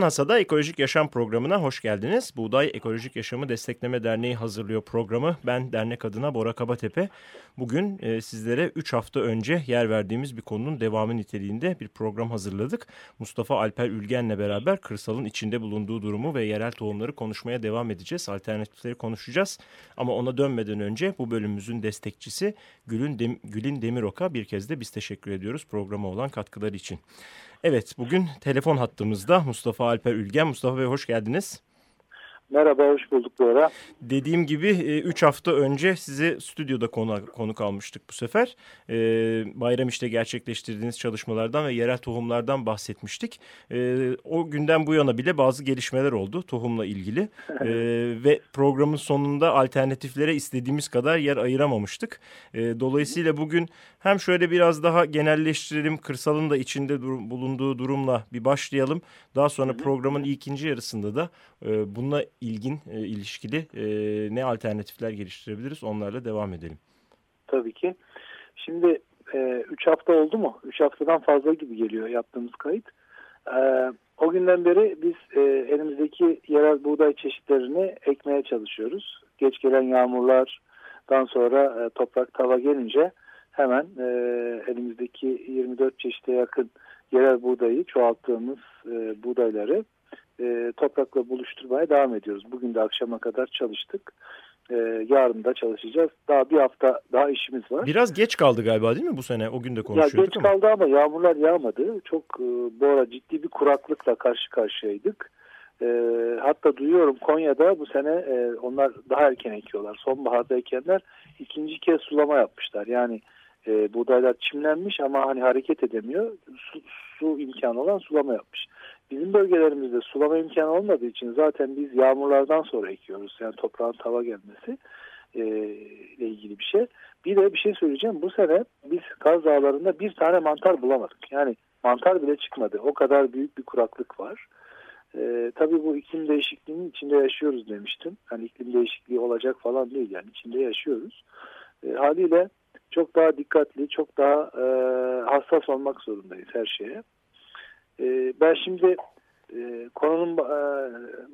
Tohumdan Hasada Ekolojik Yaşam programına hoş geldiniz. Buğday Ekolojik Yaşamı Destekleme Derneği hazırlıyor programı. Ben dernek adına Bora Kabatepe. Bugün e, sizlere 3 hafta önce yer verdiğimiz bir konunun devamı niteliğinde bir program hazırladık. Mustafa Alper Ülgen'le beraber kırsalın içinde bulunduğu durumu ve yerel tohumları konuşmaya devam edeceğiz. Alternatifleri konuşacağız. Ama ona dönmeden önce bu bölümümüzün destekçisi Gül'ün Dem Gül'in Demirok'a bir kez de biz teşekkür ediyoruz programa olan katkıları için. Evet bugün telefon hattımızda Mustafa Alper Ülgen. Mustafa Bey hoş geldiniz. Merhaba, hoş bulduk bu ara. Dediğim gibi 3 e, hafta önce sizi stüdyoda konu, konuk almıştık bu sefer. E, bayram işte gerçekleştirdiğiniz çalışmalardan ve yerel tohumlardan bahsetmiştik. E, o günden bu yana bile bazı gelişmeler oldu tohumla ilgili. Ve programın sonunda alternatiflere istediğimiz kadar yer ayıramamıştık. Dolayısıyla bugün hem şöyle biraz daha genelleştirelim, kırsalın da içinde bulunduğu durumla bir başlayalım. Daha sonra programın ikinci yarısında da bununla ilgin e, ilişkili e, ne alternatifler geliştirebiliriz onlarla devam edelim. Tabii ki. Şimdi 3 e, üç hafta oldu mu? 3 haftadan fazla gibi geliyor yaptığımız kayıt. E, o günden beri biz e, elimizdeki yerel buğday çeşitlerini ekmeye çalışıyoruz. Geç gelen yağmurlardan sonra e, toprak tava gelince hemen e, elimizdeki 24 çeşite yakın yerel buğdayı çoğalttığımız e, buğdayları e, toprakla buluşturmaya devam ediyoruz. Bugün de akşama kadar çalıştık. E, yarın da çalışacağız. Daha bir hafta daha işimiz var. Biraz geç kaldı galiba değil mi bu sene? O gün de konuşuyorduk ya geç ama. kaldı ama yağmurlar yağmadı. Çok e, bu ara ciddi bir kuraklıkla karşı karşıyaydık. E, hatta duyuyorum Konya'da bu sene e, onlar daha erken ekiyorlar. Sonbaharda ekenler ikinci kez sulama yapmışlar. Yani e, buğdaylar çimlenmiş ama hani hareket edemiyor. Su, su imkanı olan sulama yapmış. Bizim bölgelerimizde sulama imkanı olmadığı için zaten biz yağmurlardan sonra ekiyoruz. Yani toprağın tava gelmesi e, ile ilgili bir şey. Bir de bir şey söyleyeceğim. Bu sene biz Kaz Dağları'nda bir tane mantar bulamadık. Yani mantar bile çıkmadı. O kadar büyük bir kuraklık var. E, tabii bu iklim değişikliğinin içinde yaşıyoruz demiştim. Hani iklim değişikliği olacak falan değil yani içinde yaşıyoruz. E, haliyle çok daha dikkatli, çok daha e, hassas olmak zorundayız her şeye. E, ben şimdi e, konunun e,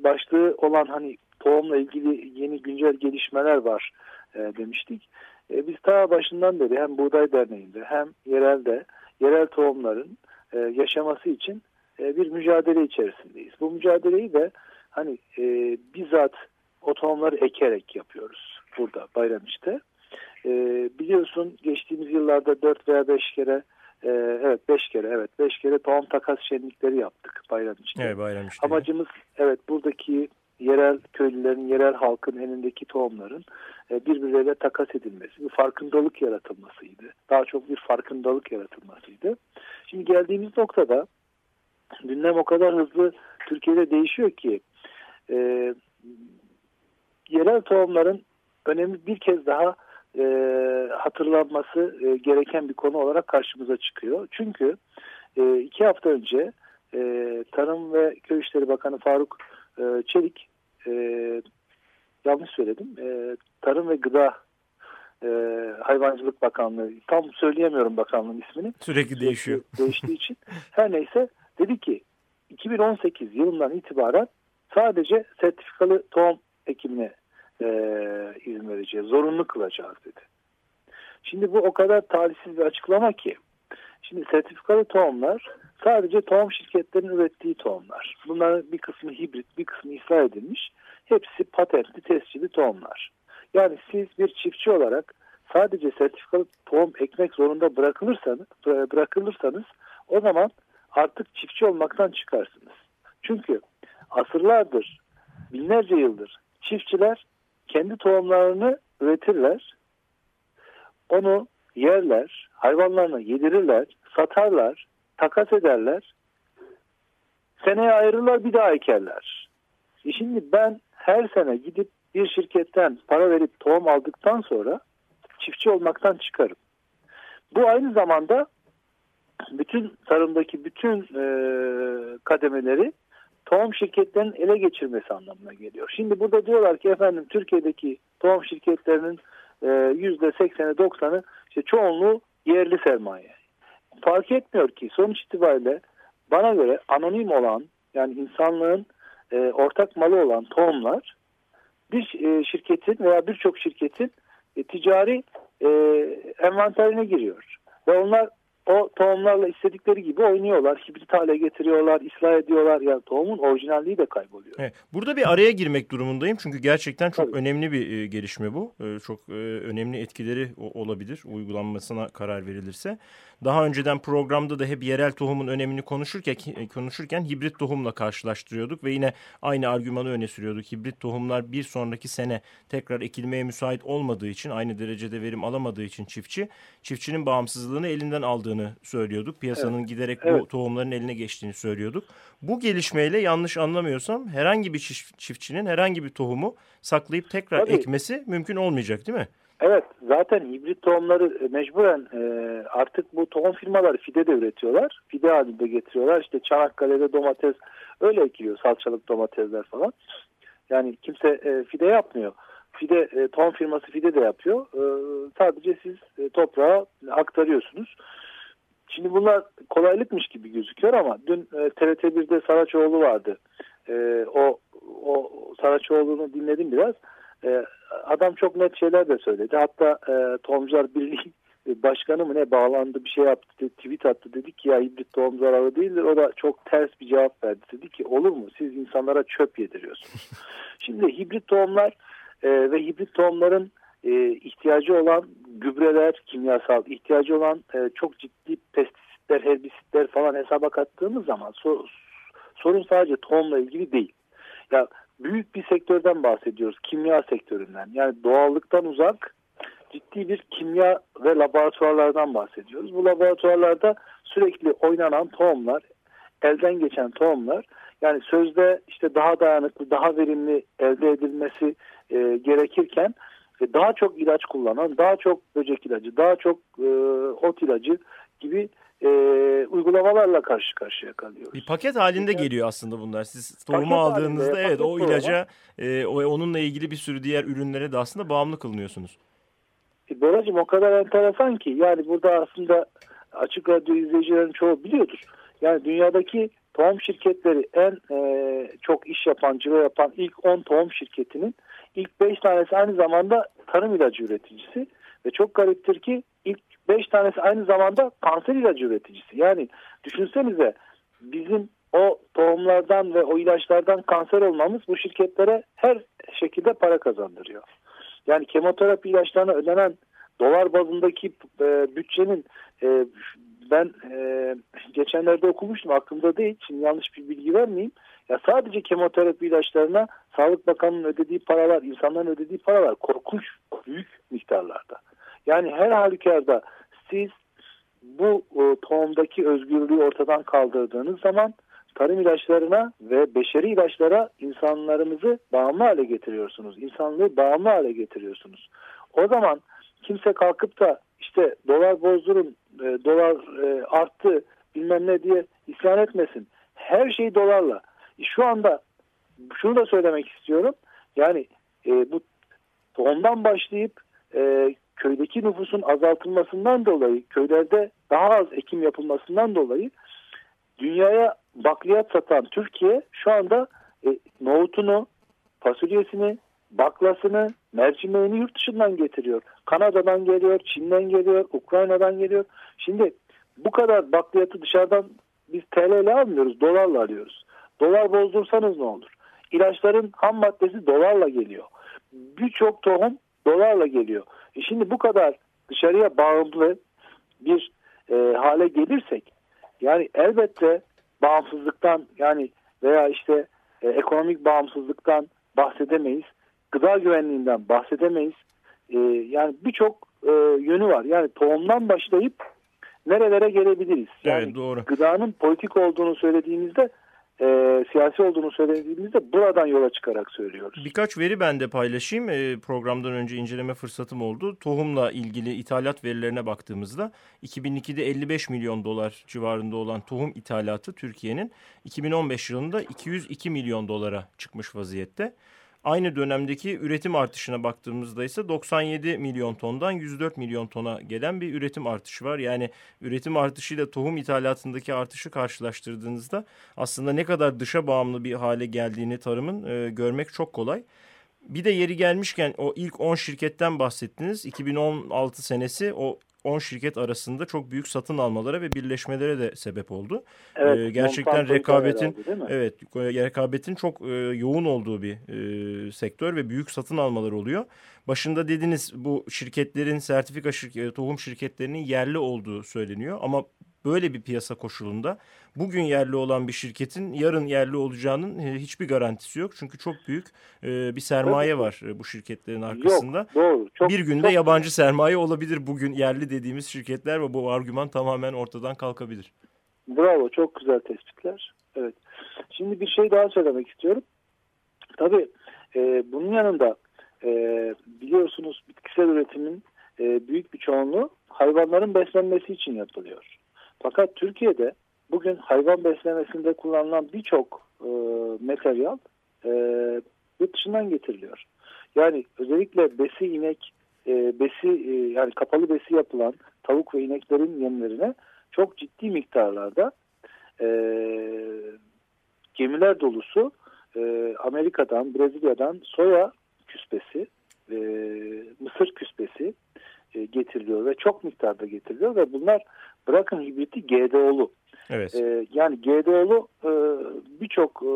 başlığı olan hani tohumla ilgili yeni güncel gelişmeler var e, demiştik. Biz ta başından beri hem Buğday Derneği'nde hem yerelde yerel tohumların yaşaması için bir mücadele içerisindeyiz. Bu mücadeleyi de hani bizzat o tohumları ekerek yapıyoruz burada Bayramiş'te. E, biliyorsun geçtiğimiz yıllarda 4 veya 5 kere e, evet 5 kere evet 5 kere tohum takas şenlikleri yaptık bayram için. Evet bayram işte. Amacımız evet buradaki yerel köylülerin, yerel halkın elindeki tohumların e, birbirleriyle takas edilmesi, bir farkındalık yaratılmasıydı. Daha çok bir farkındalık yaratılmasıydı. Şimdi geldiğimiz noktada gündem o kadar hızlı Türkiye'de değişiyor ki e, yerel tohumların önemi bir kez daha e, hatırlanması e, gereken bir konu olarak karşımıza çıkıyor. Çünkü e, iki hafta önce e, Tarım ve Köy İşleri Bakanı Faruk e, Çelik e, yanlış söyledim e, Tarım ve Gıda e, Hayvancılık Bakanlığı tam söyleyemiyorum bakanlığın ismini. Sürekli değişiyor. Değiştiği için. Her neyse dedi ki 2018 yılından itibaren sadece sertifikalı tohum ekimine e, izin vereceğiz, zorunlu kılacağız dedi. Şimdi bu o kadar talihsiz bir açıklama ki. Şimdi sertifikalı tohumlar sadece tohum şirketlerinin ürettiği tohumlar. Bunların bir kısmı hibrit, bir kısmı ıslah edilmiş. Hepsi patentli, tescilli tohumlar. Yani siz bir çiftçi olarak sadece sertifikalı tohum ekmek zorunda bırakılırsanız, bırakılırsanız o zaman artık çiftçi olmaktan çıkarsınız. Çünkü asırlardır, binlerce yıldır çiftçiler kendi tohumlarını üretirler. Onu yerler, hayvanlarına yedirirler, satarlar, takas ederler. Seneye ayırırlar bir daha ekerler. E şimdi ben her sene gidip bir şirketten para verip tohum aldıktan sonra çiftçi olmaktan çıkarım. Bu aynı zamanda bütün tarımdaki bütün e, kademeleri tohum şirketlerinin ele geçirmesi anlamına geliyor. Şimdi burada diyorlar ki efendim Türkiye'deki tohum şirketlerinin yüzde 80'i 90'ı işte çoğunluğu yerli sermaye. Fark etmiyor ki sonuç itibariyle bana göre anonim olan yani insanlığın e, ortak malı olan tohumlar bir e, şirketin veya birçok şirketin e, ticari e, envanterine giriyor. Ve onlar o tohumlarla istedikleri gibi oynuyorlar. Hibrit hale getiriyorlar, ıslah ediyorlar. Yani tohumun orijinalliği de kayboluyor. Evet, burada bir araya girmek durumundayım. Çünkü gerçekten çok Tabii. önemli bir e, gelişme bu. E, çok e, önemli etkileri olabilir uygulanmasına karar verilirse. Daha önceden programda da hep yerel tohumun önemini konuşurken konuşurken hibrit tohumla karşılaştırıyorduk ve yine aynı argümanı öne sürüyorduk. Hibrit tohumlar bir sonraki sene tekrar ekilmeye müsait olmadığı için aynı derecede verim alamadığı için çiftçi çiftçinin bağımsızlığını elinden aldığını söylüyorduk. Piyasanın evet. giderek evet. bu tohumların eline geçtiğini söylüyorduk. Bu gelişmeyle yanlış anlamıyorsam herhangi bir çiftçinin herhangi bir tohumu saklayıp tekrar Tabii. ekmesi mümkün olmayacak değil mi? Evet zaten hibrit tohumları e, mecburen e, artık bu tohum firmaları fide de üretiyorlar. Fide halinde getiriyorlar. İşte Çanakkale'de domates öyle ekiliyor salçalık domatesler falan. Yani kimse e, fide yapmıyor. Fide e, tohum firması fide de yapıyor. E, sadece siz e, toprağa aktarıyorsunuz. Şimdi bunlar kolaylıkmış gibi gözüküyor ama dün e, TRT1'de Saraçoğlu vardı. E, o o Saraçoğlu'nu dinledim biraz. E, adam çok net şeyler de söyledi. Hatta e, Tohumcular Birliği başkanı mı ne bağlandı bir şey yaptı tweet attı dedi ki ya hibrit tohum zararlı değildir. O da çok ters bir cevap verdi. Dedi ki olur mu siz insanlara çöp yediriyorsunuz. Şimdi hibrit tohumlar e, ve hibrit tohumların e, ihtiyacı olan gübreler, kimyasal ihtiyacı olan e, çok ciddi pestisitler, herbisitler falan hesaba kattığımız zaman so, sorun sadece tohumla ilgili değil. Ya büyük bir sektörden bahsediyoruz. Kimya sektöründen. Yani doğallıktan uzak ciddi bir kimya ve laboratuvarlardan bahsediyoruz. Bu laboratuvarlarda sürekli oynanan tohumlar, elden geçen tohumlar yani sözde işte daha dayanıklı, daha verimli elde edilmesi e, gerekirken daha çok ilaç kullanan, daha çok böcek ilacı, daha çok e, ot ilacı gibi e, uygulamalarla karşı karşıya kalıyoruz. Bir paket halinde yani, geliyor aslında bunlar. Siz tohumu aldığınızda halinde, evet o ilaca e, o, onunla ilgili bir sürü diğer ürünlere de aslında bağımlı kılınıyorsunuz. E, Boracığım o kadar enteresan ki yani burada aslında açık radyo izleyicilerin çoğu biliyordur. Yani dünyadaki tohum şirketleri en e, çok iş yapan, ciro yapan ilk 10 tohum şirketinin ilk 5 tanesi aynı zamanda tarım ilacı üreticisi. Ve çok gariptir ki ilk 5 tanesi aynı zamanda kanser ilacı üreticisi. Yani düşünsenize bizim o tohumlardan ve o ilaçlardan kanser olmamız bu şirketlere her şekilde para kazandırıyor. Yani kemoterapi ilaçlarına ödenen dolar bazındaki e, bütçenin e, ben e, geçenlerde okumuştum aklımda değil şimdi yanlış bir bilgi vermeyeyim. Ya sadece kemoterapi ilaçlarına Sağlık Bakanı'nın ödediği paralar, insanların ödediği paralar korkunç büyük miktarlarda. Yani her halükarda siz bu e, tohumdaki özgürlüğü ortadan kaldırdığınız zaman tarım ilaçlarına ve beşeri ilaçlara insanlarımızı bağımlı hale getiriyorsunuz. İnsanlığı bağımlı hale getiriyorsunuz. O zaman kimse kalkıp da işte dolar bozdurun, e, dolar e, arttı bilmem ne diye isyan etmesin. Her şey dolarla. Şu anda şunu da söylemek istiyorum. Yani e, bu tohumdan başlayıp e, köydeki nüfusun azaltılmasından dolayı, köylerde daha az ekim yapılmasından dolayı dünyaya bakliyat satan Türkiye şu anda e, nohutunu, fasulyesini, baklasını, mercimeğini yurt dışından getiriyor. Kanada'dan geliyor, Çin'den geliyor, Ukrayna'dan geliyor. Şimdi bu kadar bakliyatı dışarıdan biz TL ile almıyoruz, dolarla alıyoruz. Dolar bozdursanız ne olur? İlaçların ham maddesi dolarla geliyor. Birçok tohum dolarla geliyor. E şimdi bu kadar dışarıya bağımlı bir e, hale gelirsek yani elbette bağımsızlıktan yani veya işte e, ekonomik bağımsızlıktan bahsedemeyiz. Gıda güvenliğinden bahsedemeyiz. E, yani birçok e, yönü var. Yani tohumdan başlayıp nerelere gelebiliriz? Yani evet, doğru. gıdanın politik olduğunu söylediğimizde e, siyasi olduğunu söylediğimizde buradan yola çıkarak söylüyoruz. Birkaç veri ben de paylaşayım. E, programdan önce inceleme fırsatım oldu. Tohumla ilgili ithalat verilerine baktığımızda 2002'de 55 milyon dolar civarında olan tohum ithalatı Türkiye'nin 2015 yılında 202 milyon dolara çıkmış vaziyette. Aynı dönemdeki üretim artışına baktığımızda ise 97 milyon tondan 104 milyon tona gelen bir üretim artışı var. Yani üretim artışıyla tohum ithalatındaki artışı karşılaştırdığınızda aslında ne kadar dışa bağımlı bir hale geldiğini tarımın e, görmek çok kolay. Bir de yeri gelmişken o ilk 10 şirketten bahsettiniz. 2016 senesi o 10 şirket arasında çok büyük satın almalara ve birleşmelere de sebep oldu. Evet, ee, gerçekten rekabetin herhalde, evet rekabetin çok e, yoğun olduğu bir e, sektör ve büyük satın almalar oluyor. Başında dediniz bu şirketlerin sertifika şirket, tohum şirketlerinin yerli olduğu söyleniyor ama böyle bir piyasa koşulunda bugün yerli olan bir şirketin yarın yerli olacağının e, hiçbir garantisi yok. Çünkü çok büyük e, bir sermaye var e, bu şirketlerin arkasında. Yok, doğru. Çok, bir günde çok... yabancı sermaye olabilir bugün yerli dediğimiz şirketler ve bu argüman tamamen ortadan kalkabilir. Bravo, çok güzel tespitler. Evet. Şimdi bir şey daha söylemek istiyorum. Tabii e, bunun yanında e, biliyorsunuz bitkisel üretimin e, büyük bir çoğunluğu hayvanların beslenmesi için yapılıyor. Fakat Türkiye'de bugün hayvan beslemesinde kullanılan birçok e, materyal e, yurt dışından getiriliyor. Yani özellikle besi inek, e, besi e, yani kapalı besi yapılan tavuk ve ineklerin yemlerine çok ciddi miktarlarda e, gemiler dolusu e, Amerika'dan, Brezilya'dan soya küspesi, e, mısır küspesi e, getiriliyor ve çok miktarda getiriliyor ve bunlar bırakın hibriti GDO'lu. Evet. E, yani GDO'lu e, birçok e,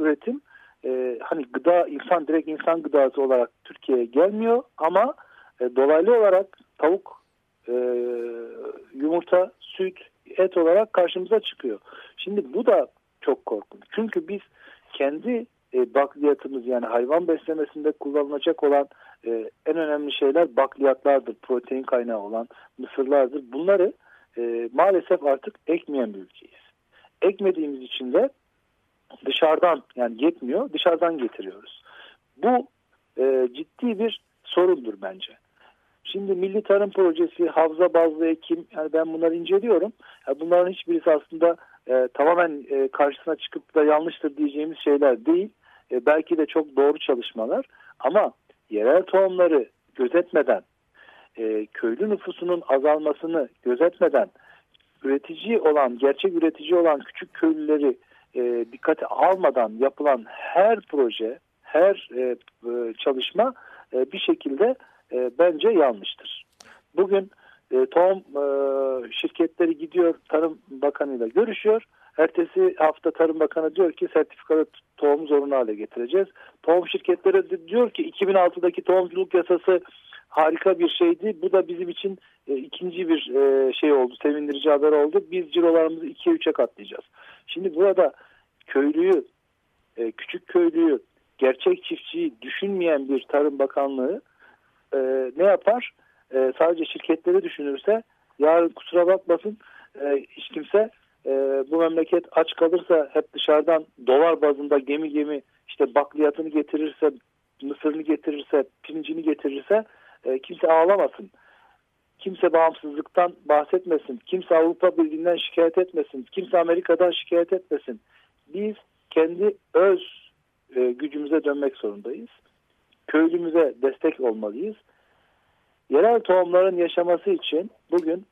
üretim e, hani gıda insan direkt insan gıdası olarak Türkiye'ye gelmiyor ama e, dolaylı olarak tavuk, e, yumurta, süt, et olarak karşımıza çıkıyor. Şimdi bu da çok korkunç. Çünkü biz kendi e, bakliyatımız yani hayvan beslemesinde kullanılacak olan e, en önemli şeyler bakliyatlardır. Protein kaynağı olan mısırlardır. Bunları e, maalesef artık ekmeyen bir ülkeyiz. Ekmediğimiz için de dışarıdan yani yetmiyor dışarıdan getiriyoruz. Bu e, ciddi bir sorundur bence. Şimdi Milli Tarım Projesi, havza bazlı ekim, yani ben bunları inceliyorum. Yani bunların hiçbirisi aslında e, tamamen e, karşısına çıkıp da yanlıştır diyeceğimiz şeyler değil. E, belki de çok doğru çalışmalar. Ama yerel tohumları gözetmeden, e, köylü nüfusunun azalmasını gözetmeden, üretici olan, gerçek üretici olan küçük köylüleri e, dikkate almadan yapılan her proje, her e, e, çalışma e, bir şekilde e, bence yanlıştır. Bugün e, tohum e, şirketleri gidiyor Tarım Bakanı ile görüşüyor. Ertesi hafta Tarım Bakanı diyor ki sertifikalı tohum zorunlu hale getireceğiz. Tohum şirketleri diyor ki 2006'daki tohumculuk yasası harika bir şeydi. Bu da bizim için e, ikinci bir e, şey oldu, sevindirici haber oldu. Biz cirolarımızı 2'ye 3'e katlayacağız. Şimdi burada köylüyü, e, küçük köylüyü, gerçek çiftçiyi düşünmeyen bir Tarım Bakanlığı e, ne yapar? E, sadece şirketleri düşünürse yarın kusura bakmasın e, hiç kimse e, bu memleket aç kalırsa hep dışarıdan dolar bazında gemi gemi işte bakliyatını getirirse mısırını getirirse pirincini getirirse e, kimse ağlamasın. Kimse bağımsızlıktan bahsetmesin. Kimse Avrupa Birliği'nden şikayet etmesin. Kimse Amerika'dan şikayet etmesin. Biz kendi öz e, gücümüze dönmek zorundayız. Köylümüze destek olmalıyız. Yerel tohumların yaşaması için bugün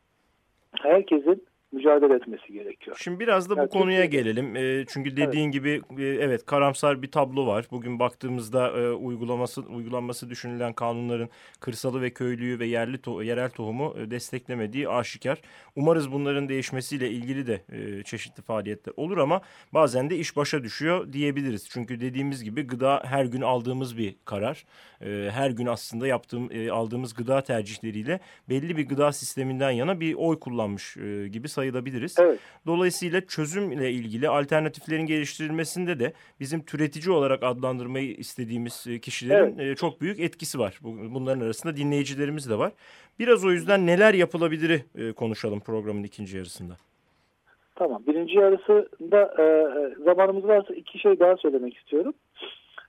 herkesin mücadele etmesi gerekiyor. Şimdi biraz da bu yani konuya Türkiye'de... gelelim. E, çünkü dediğin evet. gibi e, evet karamsar bir tablo var. Bugün baktığımızda e, uygulaması uygulanması düşünülen kanunların kırsalı ve köylüyü ve yerli to yerel tohumu e, desteklemediği aşikar. Umarız bunların değişmesiyle ilgili de e, çeşitli faaliyetler olur ama bazen de iş başa düşüyor diyebiliriz. Çünkü dediğimiz gibi gıda her gün aldığımız bir karar. E, her gün aslında yaptığım e, aldığımız gıda tercihleriyle belli bir gıda sisteminden yana bir oy kullanmış e, gibi sayılabiliriz. Evet. Dolayısıyla çözümle ilgili alternatiflerin geliştirilmesinde de bizim türetici olarak adlandırmayı istediğimiz e, kişilerin evet. E, çok büyük etkisi var. Bunların arasında dinleyicilerimiz de var. Biraz o yüzden neler yapılabilir e, konuşalım programın ikinci yarısında. Tamam. Birinci yarısında e, e, zamanımız varsa iki şey daha söylemek istiyorum.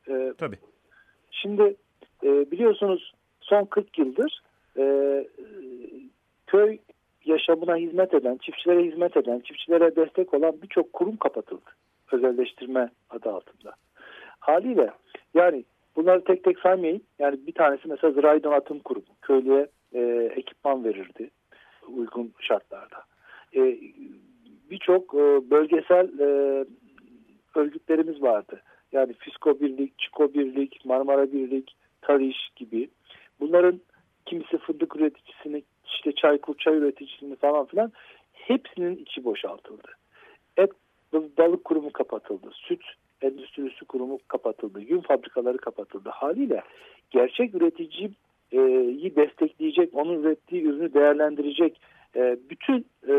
E, Tabii. Şimdi e, biliyorsunuz son 40 yıldır e, köy yaşamına hizmet eden, çiftçilere hizmet eden, çiftçilere destek olan birçok kurum kapatıldı. Özelleştirme adı altında. Haliyle yani bunları tek tek saymayın. Yani bir tanesi mesela Zirai Donatım Kurumu. Köylüye e, ekipman verirdi uygun şartlarda. E, Birçok e, bölgesel e, örgütlerimiz vardı. Yani Fisko Birlik, Çiko Birlik, Marmara Birlik, Tariş gibi. Bunların kimisi fındık üreticisini, işte çaykur çay üreticisini falan filan hepsinin içi boşaltıldı. Et balık kurumu kapatıldı. Süt endüstrisi kurumu kapatıldı. Yün fabrikaları kapatıldı. Haliyle gerçek üreticiyi destekleyecek, onun ürettiği ürünü değerlendirecek e, bütün e,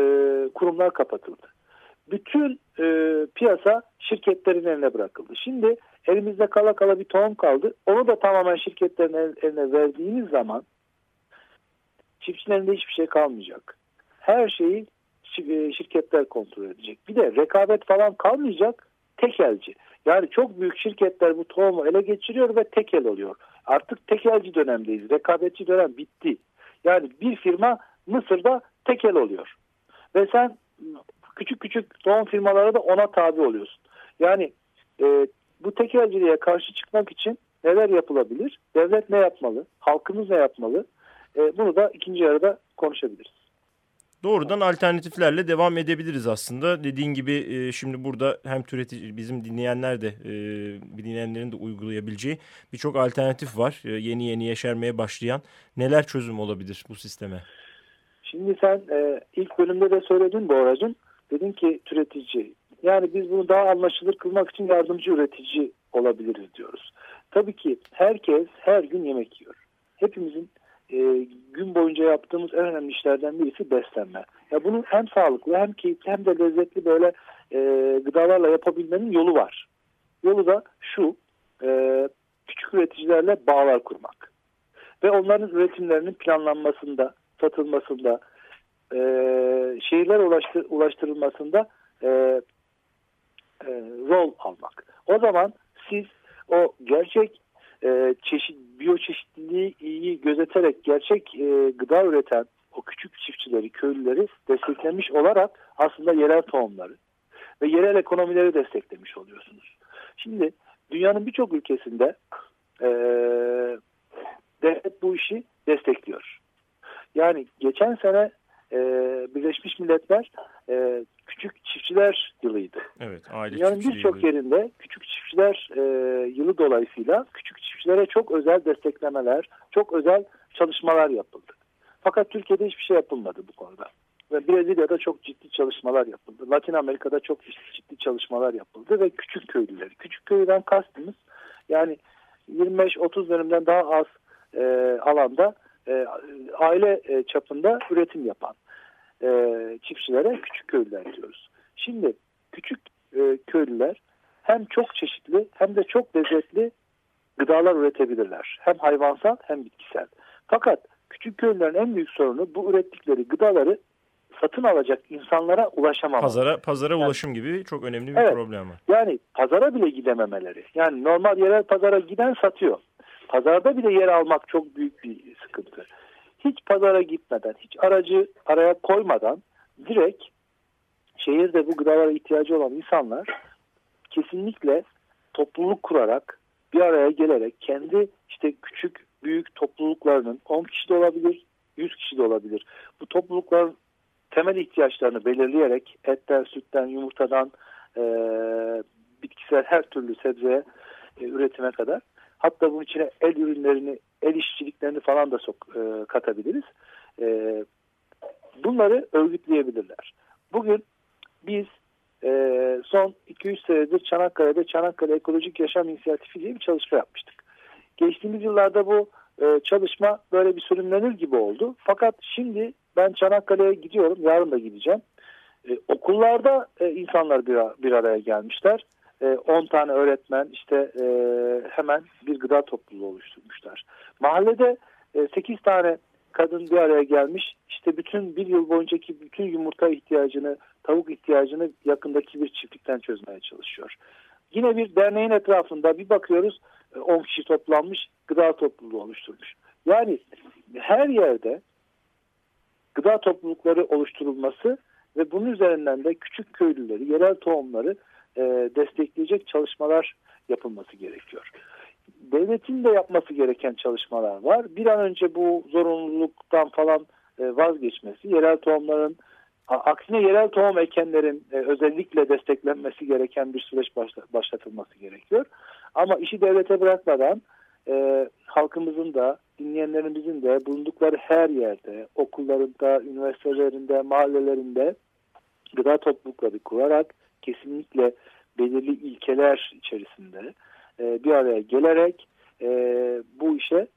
kurumlar kapatıldı. Bütün e, piyasa şirketlerin eline bırakıldı. Şimdi elimizde kala kala bir tohum kaldı. Onu da tamamen şirketlerin eline verdiğiniz zaman çiftçilerin de hiçbir şey kalmayacak. Her şeyi e, şirketler kontrol edecek. Bir de rekabet falan kalmayacak. Tekelci. Yani çok büyük şirketler bu tohumu ele geçiriyor ve tekel oluyor. Artık tekelci dönemdeyiz. Rekabetçi dönem bitti. Yani bir firma Mısır'da tekel oluyor. Ve sen küçük küçük tohum firmalara da ona tabi oluyorsun. Yani e, bu tekelciliğe karşı çıkmak için neler yapılabilir? Devlet ne yapmalı? Halkımız ne yapmalı? E, bunu da ikinci yarıda konuşabiliriz. Doğrudan alternatiflerle devam edebiliriz aslında. Dediğin gibi e, şimdi burada hem türetici bizim dinleyenler de e, dinleyenlerin de uygulayabileceği birçok alternatif var. E, yeni yeni yeşermeye başlayan neler çözüm olabilir bu sisteme? Şimdi sen ilk bölümde de söyledin bu aracın. Dedin ki türetici. Yani biz bunu daha anlaşılır kılmak için yardımcı üretici olabiliriz diyoruz. Tabii ki herkes her gün yemek yiyor. Hepimizin e, gün boyunca yaptığımız en önemli işlerden birisi beslenme. Ya bunu hem sağlıklı hem keyifli hem de lezzetli böyle e, gıdalarla yapabilmenin yolu var. Yolu da şu, e, küçük üreticilerle bağlar kurmak. Ve onların üretimlerinin planlanmasında, satılmasında, e, şehirler ulaştır, ulaştırılmasında e, e, rol almak. O zaman siz o gerçek e, çeşit biyoçeşitliliği iyi gözeterek gerçek e, gıda üreten o küçük çiftçileri, köylüleri desteklemiş olarak aslında yerel tohumları ve yerel ekonomileri desteklemiş oluyorsunuz. Şimdi dünyanın birçok ülkesinde e, devlet bu işi destekliyor. Yani geçen sene e, Birleşmiş Milletler e, küçük çiftçiler yılıydı. Evet, aile Dünyanın birçok yerinde küçük çiftçiler e, yılı dolayısıyla küçük çiftçilere çok özel desteklemeler, çok özel çalışmalar yapıldı. Fakat Türkiye'de hiçbir şey yapılmadı bu konuda. Ve Brezilya'da çok ciddi çalışmalar yapıldı. Latin Amerika'da çok ciddi çalışmalar yapıldı ve küçük köylüleri. Küçük köylüden kastımız yani 25-30 dönümden daha az e, alanda e, aile e, çapında üretim yapan e, çiftçilere küçük köylüler diyoruz. Şimdi küçük e, köylüler hem çok çeşitli hem de çok lezzetli gıdalar üretebilirler. Hem hayvansal hem bitkisel. Fakat küçük köylülerin en büyük sorunu bu ürettikleri gıdaları satın alacak insanlara ulaşamamaları. Pazara, pazara yani, ulaşım gibi çok önemli bir evet, problem var. Yani pazara bile gidememeleri. Yani normal yerel pazara giden satıyor. Pazarda bile yer almak çok büyük bir sıkıntı. Hiç pazara gitmeden, hiç aracı araya koymadan direkt şehirde bu gıdalara ihtiyacı olan insanlar kesinlikle topluluk kurarak bir araya gelerek kendi işte küçük büyük topluluklarının 10 kişi de olabilir 100 kişi de olabilir. Bu toplulukların temel ihtiyaçlarını belirleyerek etten, sütten, yumurtadan e, bitkisel her türlü sebzeye e, üretime kadar hatta bunun içine el ürünlerini, el işçiliklerini falan da sok, e, katabiliriz. E, bunları örgütleyebilirler. Bugün biz e, son 200 senedir Çanakkale'de Çanakkale Ekolojik Yaşam İnisiyatifi diye bir çalışma yapmıştık. Geçtiğimiz yıllarda bu e, çalışma böyle bir sürümlenir gibi oldu. Fakat şimdi ben Çanakkale'ye gidiyorum, yarın da gideceğim. E, okullarda e, insanlar bir, bir araya gelmişler. 10 e, tane öğretmen işte e, hemen bir gıda topluluğu oluşturmuşlar. Mahallede e, 8 tane kadın bir araya gelmiş. İşte bütün bir yıl boyuncaki bütün yumurta ihtiyacını tavuk ihtiyacını yakındaki bir çiftlikten çözmeye çalışıyor. Yine bir derneğin etrafında bir bakıyoruz 10 kişi toplanmış gıda topluluğu oluşturmuş. Yani her yerde gıda toplulukları oluşturulması ve bunun üzerinden de küçük köylüleri, yerel tohumları e, destekleyecek çalışmalar yapılması gerekiyor. Devletin de yapması gereken çalışmalar var. Bir an önce bu zorunluluktan falan e, vazgeçmesi, yerel tohumların aksine yerel tohum ekenlerin e, özellikle desteklenmesi gereken bir süreç başlatılması gerekiyor. Ama işi devlete bırakmadan halkımızın da dinleyenlerimizin de bulundukları her yerde, okullarında, üniversitelerinde, mahallelerinde gıda toplulukları kurarak kesinlikle belirli ilkeler içerisinde e, bir araya gelerek e, bu işe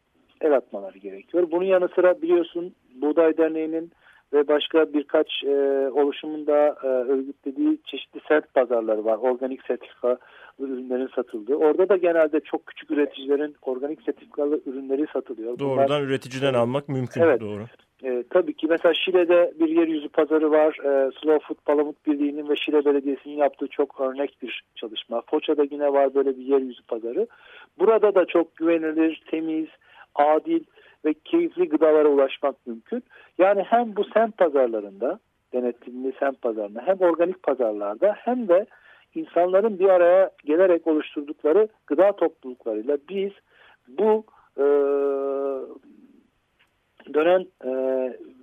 el atmaları gerekiyor. Bunun yanı sıra biliyorsun Buğday Derneği'nin ve başka birkaç e, oluşumun da e, örgütlediği çeşitli sert pazarları var. Organik sertifika ürünlerin satıldığı. Orada da genelde çok küçük üreticilerin organik sertifikalı ürünleri satılıyor. Doğrudan Bunlar, üreticiden e, almak mümkün. Evet. Doğru. E, tabii ki mesela Şile'de bir yeryüzü pazarı var. E, Slow Food Palamut Birliği'nin ve Şile Belediyesi'nin yaptığı çok örnek bir çalışma. Foça'da yine var böyle bir yeryüzü pazarı. Burada da çok güvenilir, temiz, adil ve keyifli gıdalara ulaşmak mümkün. Yani hem bu semt pazarlarında, denetimli semt pazarında hem organik pazarlarda hem de insanların bir araya gelerek oluşturdukları gıda topluluklarıyla biz bu e, dönen e,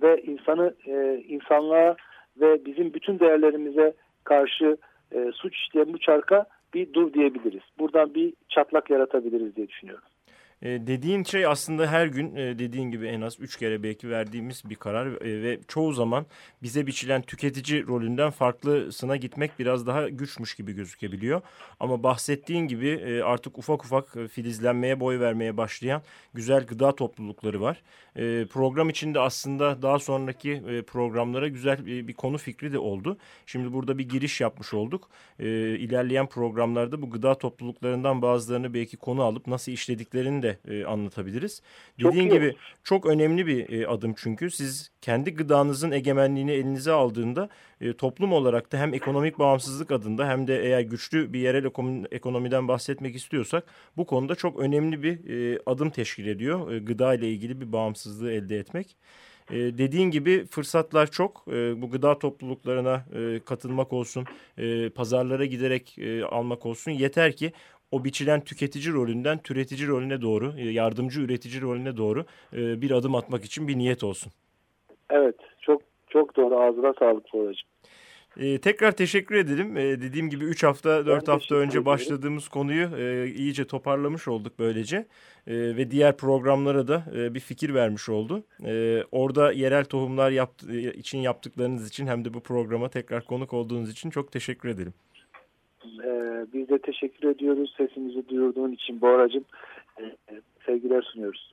ve insanı e, insanlığa ve bizim bütün değerlerimize karşı e, suç işleyen bu çarka bir dur diyebiliriz. Buradan bir çatlak yaratabiliriz diye düşünüyorum. E, dediğin şey aslında her gün e, dediğin gibi en az üç kere belki verdiğimiz bir karar e, ve çoğu zaman bize biçilen tüketici rolünden farklısına gitmek biraz daha güçmüş gibi gözükebiliyor. Ama bahsettiğin gibi artık ufak ufak filizlenmeye boy vermeye başlayan güzel gıda toplulukları var. Program içinde aslında daha sonraki programlara güzel bir, bir konu fikri de oldu. Şimdi burada bir giriş yapmış olduk. E, ilerleyen programlarda bu gıda topluluklarından bazılarını belki konu alıp nasıl işlediklerini de de e, anlatabiliriz. Çok Dediğin iyi. gibi çok önemli bir e, adım çünkü siz kendi gıdanızın egemenliğini elinize aldığında e, toplum olarak da hem ekonomik bağımsızlık adında hem de eğer güçlü bir yerel ekonomiden bahsetmek istiyorsak bu konuda çok önemli bir e, adım teşkil ediyor. E, gıda ile ilgili bir bağımsızlığı elde etmek. E, dediğin gibi fırsatlar çok. E, bu gıda topluluklarına e, katılmak olsun, e, pazarlara giderek e, almak olsun. Yeter ki o biçilen tüketici rolünden türetici rolüne doğru, e, yardımcı üretici rolüne doğru e, bir adım atmak için bir niyet olsun. Evet, çok çok doğru. Ağzına sağlık Tuğracığım. Ee, tekrar teşekkür edelim. Ee, dediğim gibi 3 hafta 4 hafta önce ederim. başladığımız konuyu e, iyice toparlamış olduk böylece. E, ve diğer programlara da e, bir fikir vermiş oldu. E, orada yerel tohumlar yaptı, için yaptıklarınız için hem de bu programa tekrar konuk olduğunuz için çok teşekkür ederim. Ee, biz de teşekkür ediyoruz sesimizi duyurduğun için bu aracım. Ee, sevgiler sunuyoruz.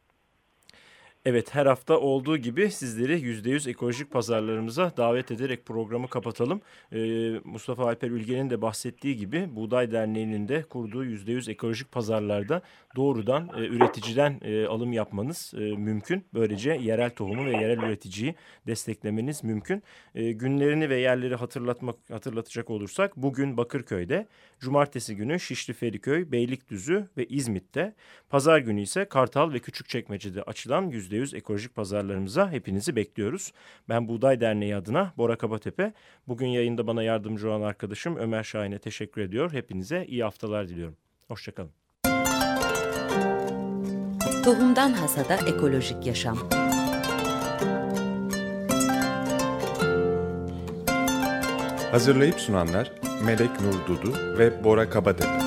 Evet her hafta olduğu gibi sizleri %100 ekolojik pazarlarımıza davet ederek programı kapatalım. Ee, Mustafa Alper Ülgen'in de bahsettiği gibi Buğday Derneği'nin de kurduğu %100 ekolojik pazarlarda doğrudan e, üreticiden e, alım yapmanız e, mümkün. Böylece yerel tohumu ve yerel üreticiyi desteklemeniz mümkün. E, günlerini ve yerleri hatırlatmak hatırlatacak olursak bugün Bakırköy'de, cumartesi günü Şişli Feriköy, Beylikdüzü ve İzmit'te, pazar günü ise Kartal ve Küçükçekmece'de açılan %100 ekolojik pazarlarımıza hepinizi bekliyoruz. Ben Buğday Derneği adına Bora Kabatepe, bugün yayında bana yardımcı olan arkadaşım Ömer Şahin'e teşekkür ediyor. Hepinize iyi haftalar diliyorum. Hoşçakalın. Tohumdan Hasada Ekolojik Yaşam Hazırlayıp sunanlar Melek Nur Dudu ve Bora Kabadepe.